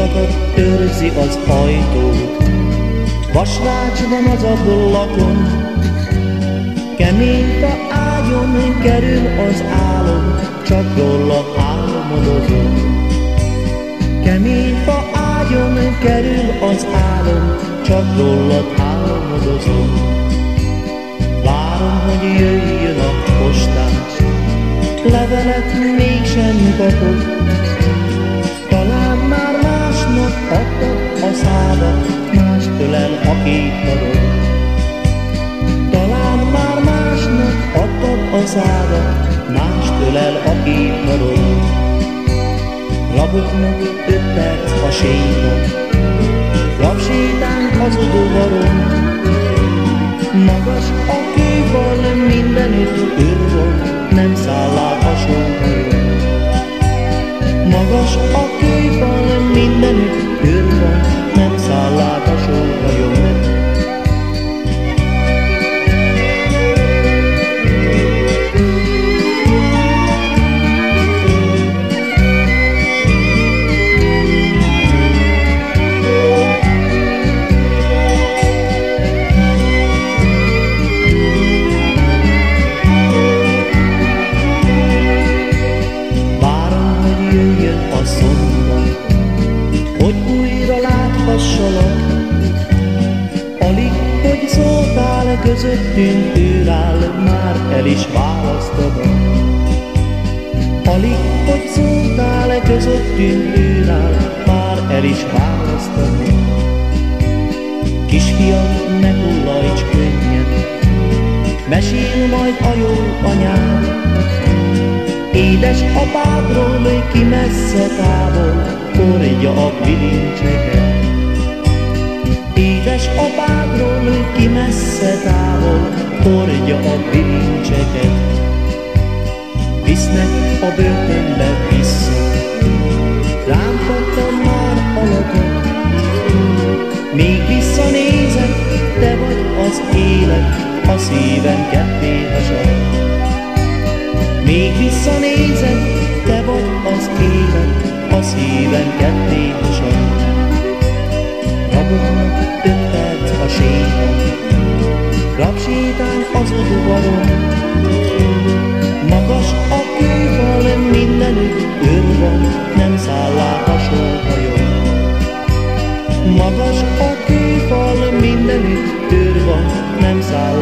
Két lakat őrzi az ajtót, Vasrács van az ablakon, Kemény a ágyon kerül az álom, Csak róla álmodozom. Kemény fa ágyon kerül az álom, Csak rólad álmodozom. Várom, hogy jöjjön a postás, Levelet mégsem kapok, adtad a szádat, Más ölel a két padon. Raboknak öt perc a séta, Rabsétánk az udvaron, láthassalak. Alig, hogy szóltál közöttünk, áll, már el is választodom. Alig, hogy szóltál közöttünk, áll, már el is választodom. Kisfiam, ne hullajts könnyen, mesél majd a jó anyád, Édes apádról ki messze távol, hordja a bilincseket. Messze távol, hordja a bilincseket. Visznek a börtönbe vissza, rám kaptam már alapot. Még visszanézek, te vagy az élet, a szívem ketté hasad. Még visszanézek, te vagy az élet, a szívem ketté hasad. Raboknak öt perc a az udvaron. Magas a kőfal mindenütt őr nem száll át a sóhajón. Magas a kőfal mindenütt őr nem száll.